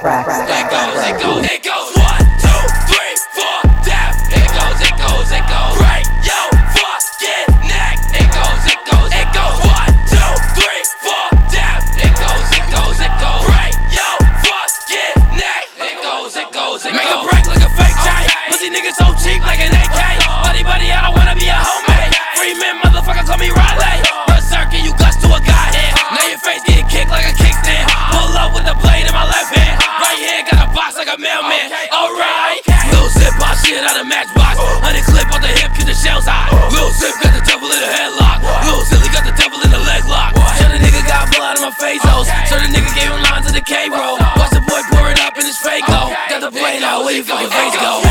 tracks. It goes, it goes, it goes. One, two, shit out of matchbox. Honey clip on the hip, cause the shell's hot. Little zip got the devil in the headlock. Little silly got the devil in the leg lock. Sure the nigga got blood on my face hoes. Sure the nigga gave him lines of the K roll. Watch the boy pour it up in his fake go. Got the blade out, where your fucking face go?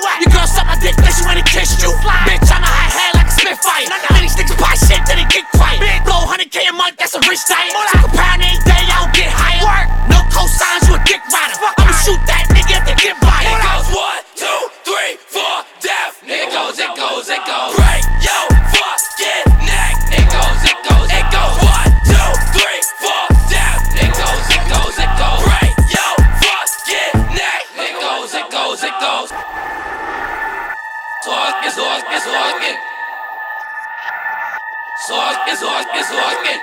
Issue? Your girl suck my dick, then she wanna kiss you. Fly. Bitch, I'm a high head like a Spitfire. Then these niggas buy shit, then they get quiet. Blow 100k a month, that's a rich diet. Took a pound any day, I don't get higher. No cosigns, you a dick rider. I'ma shoot that nigga if they get by. It goes one, two, three, four, death. It goes, it goes, it goes. Break your fucking Sorge, Sorge, Sorge. Sorge, Sorge, Sorge.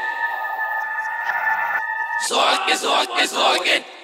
Sorge, Sorge, Sorge.